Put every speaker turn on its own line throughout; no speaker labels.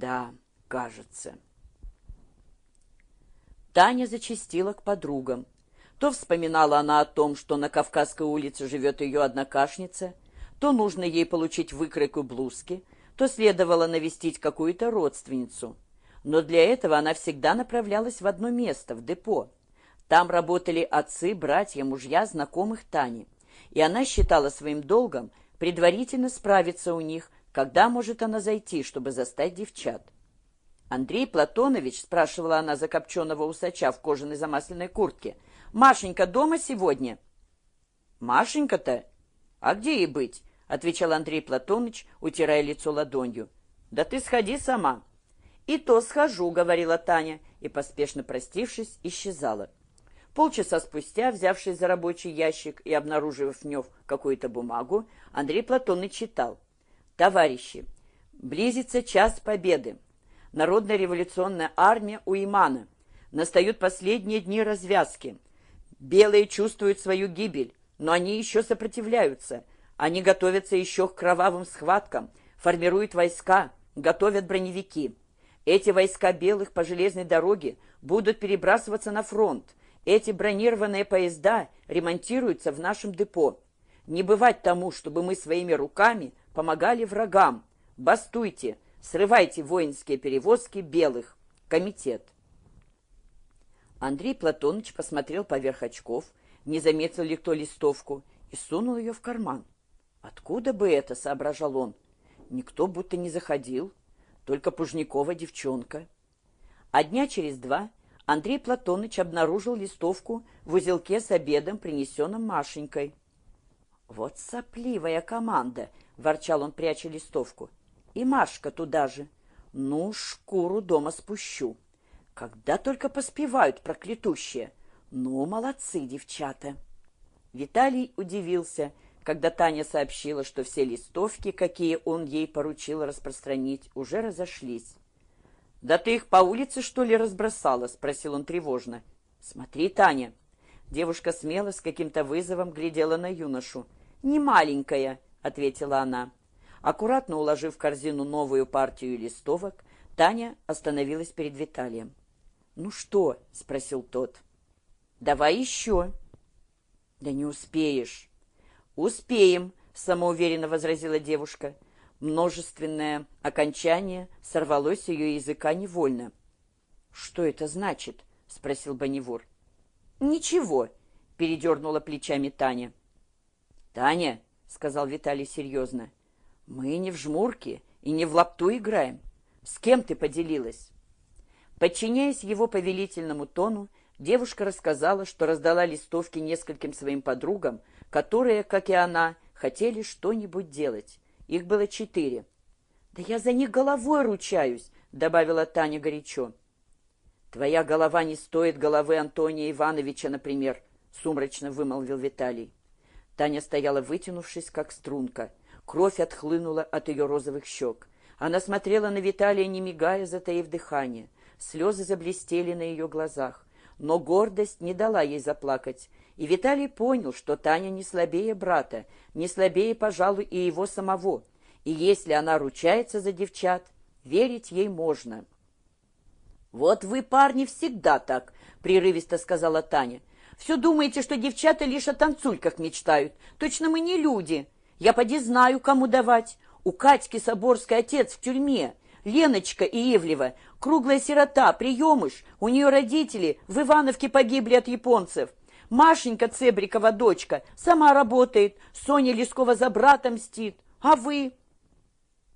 Да, кажется. Таня зачастила к подругам. То вспоминала она о том, что на Кавказской улице живет ее однокашница, то нужно ей получить выкройку блузки, то следовало навестить какую-то родственницу. Но для этого она всегда направлялась в одно место, в депо. Там работали отцы, братья, мужья, знакомых Тани. И она считала своим долгом предварительно справиться у них, когда может она зайти, чтобы застать девчат. Андрей Платонович, спрашивала она закопченного усача в кожаной замасленной куртке, «Машенька дома сегодня?» «Машенька-то? А где ей быть?» — отвечал Андрей Платонович, утирая лицо ладонью. «Да ты сходи сама». «И то схожу», — говорила Таня, и, поспешно простившись, исчезала. Полчаса спустя, взявшись за рабочий ящик и обнаружив в нем какую-то бумагу, Андрей Платонович читал. «Товарищи, близится час победы. Народная революционная армия у Имана. Настают последние дни развязки. Белые чувствуют свою гибель, но они еще сопротивляются. Они готовятся еще к кровавым схваткам, формируют войска, готовят броневики. Эти войска белых по железной дороге будут перебрасываться на фронт. Эти бронированные поезда ремонтируются в нашем депо. Не бывать тому, чтобы мы своими руками помогали врагам. Бастуйте, срывайте воинские перевозки белых. Комитет. Андрей Платоныч посмотрел поверх очков, не заметил ли кто листовку, и сунул ее в карман. «Откуда бы это?» — соображал он. «Никто будто не заходил, только Пужникова девчонка». А дня через два Андрей Платоныч обнаружил листовку в узелке с обедом, принесенным Машенькой. «Вот сопливая команда!» — ворчал он, пряча листовку. «И Машка туда же. Ну, шкуру дома спущу. Когда только поспевают проклятущие. Ну, молодцы, девчата!» Виталий удивился, когда Таня сообщила, что все листовки, какие он ей поручил распространить, уже разошлись. «Да ты их по улице, что ли, разбросала?» — спросил он тревожно. «Смотри, Таня». Девушка смело, с каким-то вызовом глядела на юношу. «Не маленькая», — ответила она. Аккуратно уложив в корзину новую партию листовок, Таня остановилась перед Виталием. «Ну что?» — спросил тот. «Давай еще». «Да не успеешь». «Успеем», — самоуверенно возразила девушка. Множественное окончание сорвалось с ее языка невольно. «Что это значит?» — спросил Бонневур. «Ничего», — передернула плечами Таня. «Таня», — сказал Виталий серьезно, — «мы не в жмурке и не в лапту играем. С кем ты поделилась?» Подчиняясь его повелительному тону, девушка рассказала, что раздала листовки нескольким своим подругам, которые, как и она, хотели что-нибудь делать. Их было четыре. «Да я за них головой ручаюсь», — добавила Таня горячо. «Твоя голова не стоит головы Антония Ивановича, например», — сумрачно вымолвил Виталий. Таня стояла, вытянувшись, как струнка. Кровь отхлынула от ее розовых щек. Она смотрела на Виталия, не мигая, затаив дыхание. Слезы заблестели на ее глазах. Но гордость не дала ей заплакать. И Виталий понял, что Таня не слабее брата, не слабее, пожалуй, и его самого. И если она ручается за девчат, верить ей можно. «Вот вы, парни, всегда так», — прерывисто сказала Таня. «Все думаете, что девчата лишь о танцульках мечтают. Точно мы не люди. Я поди знаю, кому давать. У Катьки Соборской отец в тюрьме. Леночка Иевлева, круглая сирота, приемыш. У нее родители в Ивановке погибли от японцев. Машенька Цебрикова дочка сама работает, Соня Лескова за брата мстит. А вы?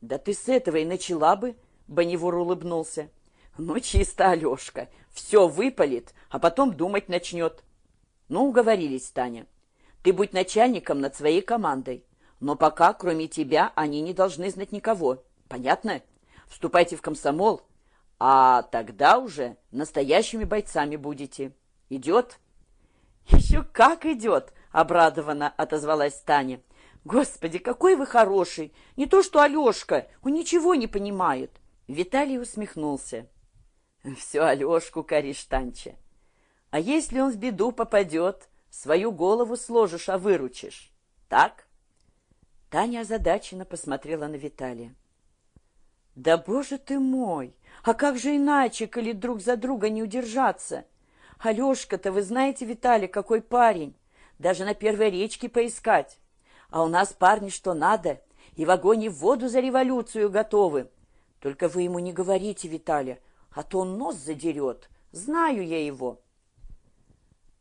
Да ты с этого и начала бы, Бонневур улыбнулся. Ну, чисто Алешка, все выпалит, а потом думать начнет. Ну, уговорились, Таня. Ты будь начальником над своей командой. Но пока, кроме тебя, они не должны знать никого. Понятно? Вступайте в комсомол, а тогда уже настоящими бойцами будете. Идет?» «Еще как идет!» — обрадованно отозвалась Таня. «Господи, какой вы хороший! Не то что Алешка, он ничего не понимает!» Виталий усмехнулся. «Все Алешку коришь, Танча. А если он в беду попадет, свою голову сложишь, а выручишь. Так?» Таня озадаченно посмотрела на Виталия. Да, боже ты мой! А как же иначе, коли друг за друга не удержаться? Алешка-то, вы знаете, Виталий, какой парень. Даже на первой речке поискать. А у нас парни что надо, и в огонь и в воду за революцию готовы. Только вы ему не говорите, Виталий, а то он нос задерет. Знаю я его.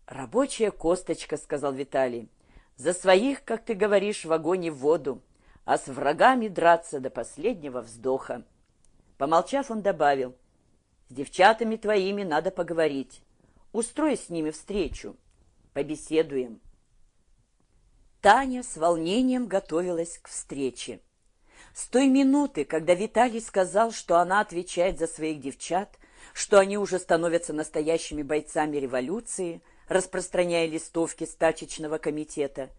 Рабочая косточка, сказал Виталий. За своих, как ты говоришь, в огонь и в воду, а с врагами драться до последнего вздоха. Помолчав, он добавил, «С девчатами твоими надо поговорить. Устрой с ними встречу. Побеседуем». Таня с волнением готовилась к встрече. С той минуты, когда Виталий сказал, что она отвечает за своих девчат, что они уже становятся настоящими бойцами революции, распространяя листовки стачечного комитета,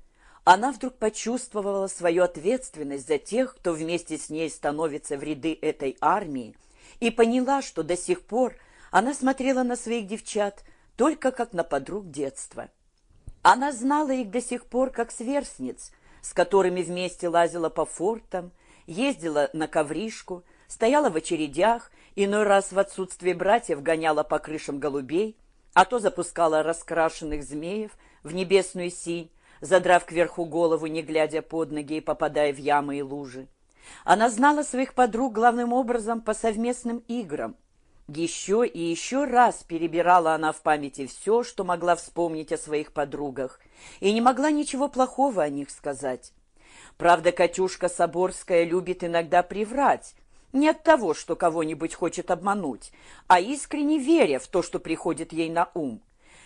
она вдруг почувствовала свою ответственность за тех, кто вместе с ней становится в ряды этой армии, и поняла, что до сих пор она смотрела на своих девчат только как на подруг детства. Она знала их до сих пор как сверстниц, с которыми вместе лазила по фортам, ездила на ковришку, стояла в очередях, иной раз в отсутствие братьев гоняла по крышам голубей, а то запускала раскрашенных змеев в небесную синь, задрав кверху голову, не глядя под ноги и попадая в ямы и лужи. Она знала своих подруг главным образом по совместным играм. Еще и еще раз перебирала она в памяти все, что могла вспомнить о своих подругах, и не могла ничего плохого о них сказать. Правда, Катюшка Соборская любит иногда приврать, не от того, что кого-нибудь хочет обмануть, а искренне веря в то, что приходит ей на ум.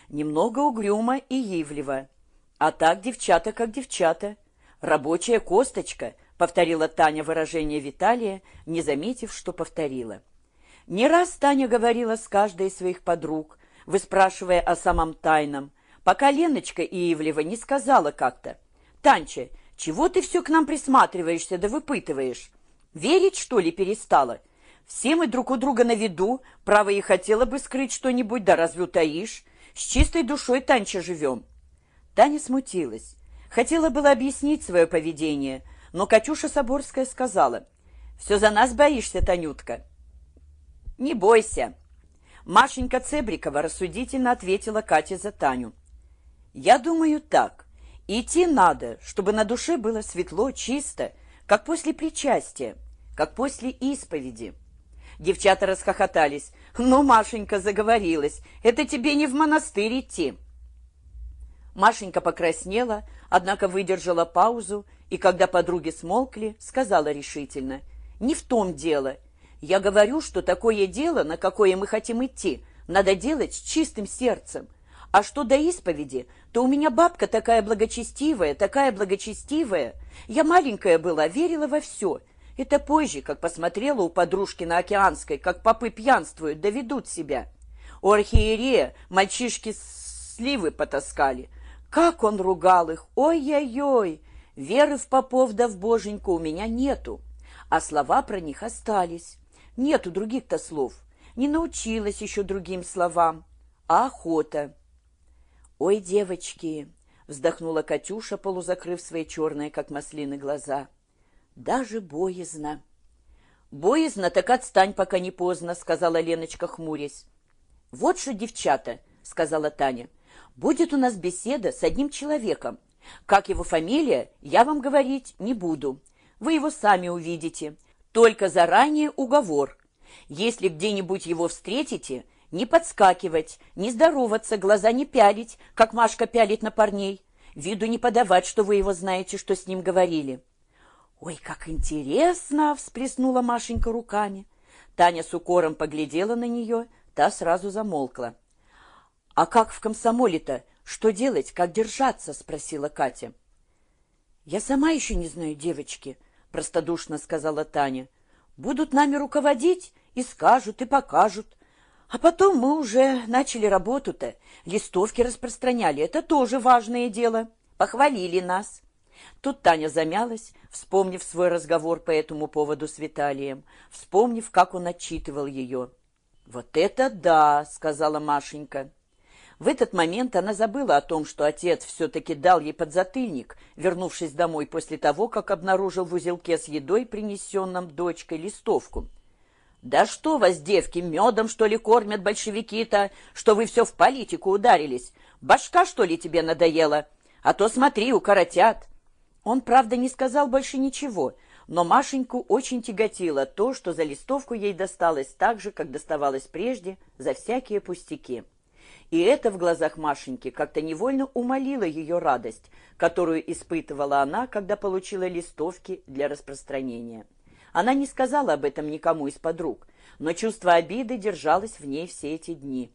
Немного угрюмо и ивлево. А так девчата как девчата. Рабочая косточка, повторила Таня выражение Виталия, не заметив, что повторила. Не раз Таня говорила с каждой из своих подруг, выспрашивая о самом тайном, пока Леночка Ивлева не сказала как-то. «Танча, чего ты все к нам присматриваешься да выпытываешь? Верить, что ли, перестала? Все мы друг у друга на виду, право и хотела бы скрыть что-нибудь, да разве утаишь? С чистой душой, Танча, живем». Таня смутилась. Хотела было объяснить свое поведение, но Катюша Соборская сказала, «Все за нас боишься, Танютка». «Не бойся». Машенька Цебрикова рассудительно ответила Кате за Таню. «Я думаю так. Идти надо, чтобы на душе было светло, чисто, как после причастия, как после исповеди». Девчата расхохотались. «Ну, Машенька заговорилась, это тебе не в монастырь идти». Машенька покраснела, однако выдержала паузу, и когда подруги смолкли, сказала решительно, «Не в том дело. Я говорю, что такое дело, на какое мы хотим идти, надо делать с чистым сердцем. А что до исповеди, то у меня бабка такая благочестивая, такая благочестивая. Я маленькая была, верила во все. Это позже, как посмотрела у подружки на Океанской, как попы пьянствуют, доведут себя. У архиерея мальчишки сливы потаскали, как он ругал их! Ой-ой-ой! Веры в попов да в боженьку у меня нету, а слова про них остались. Нету других-то слов. Не научилась еще другим словам. А охота. Ой, девочки! Вздохнула Катюша, полузакрыв свои черные, как маслины, глаза. Даже боязно. «Боязно, так отстань, пока не поздно», — сказала Леночка, хмурясь. «Вот что, девчата», — сказала Таня, будет у нас беседа с одним человеком. Как его фамилия, я вам говорить не буду. Вы его сами увидите. Только заранее уговор. Если где-нибудь его встретите, не подскакивать, не здороваться, глаза не пялить, как Машка пялит на парней. Виду не подавать, что вы его знаете, что с ним говорили. «Ой, как интересно!» — всплеснула Машенька руками. Таня с укором поглядела на нее, та сразу замолкла. «А как в комсомоле-то? Что делать? Как держаться?» — спросила Катя. «Я сама еще не знаю, девочки», — простодушно сказала Таня. «Будут нами руководить и скажут, и покажут. А потом мы уже начали работу-то. Листовки распространяли. Это тоже важное дело. Похвалили нас». Тут Таня замялась, вспомнив свой разговор по этому поводу с Виталием, вспомнив, как он отчитывал ее. «Вот это да!» — сказала Машенька. В этот момент она забыла о том, что отец все-таки дал ей подзатыльник, вернувшись домой после того, как обнаружил в узелке с едой, принесенном дочкой, листовку. «Да что вас, девки, медом, что ли, кормят большевики-то, что вы все в политику ударились? Башка, что ли, тебе надоела? А то смотри, укоротят». Он, правда, не сказал больше ничего, но Машеньку очень тяготило то, что за листовку ей досталось так же, как доставалось прежде, за всякие пустяки. И это в глазах Машеньки как-то невольно умолило ее радость, которую испытывала она, когда получила листовки для распространения. Она не сказала об этом никому из подруг, но чувство обиды держалось в ней все эти дни.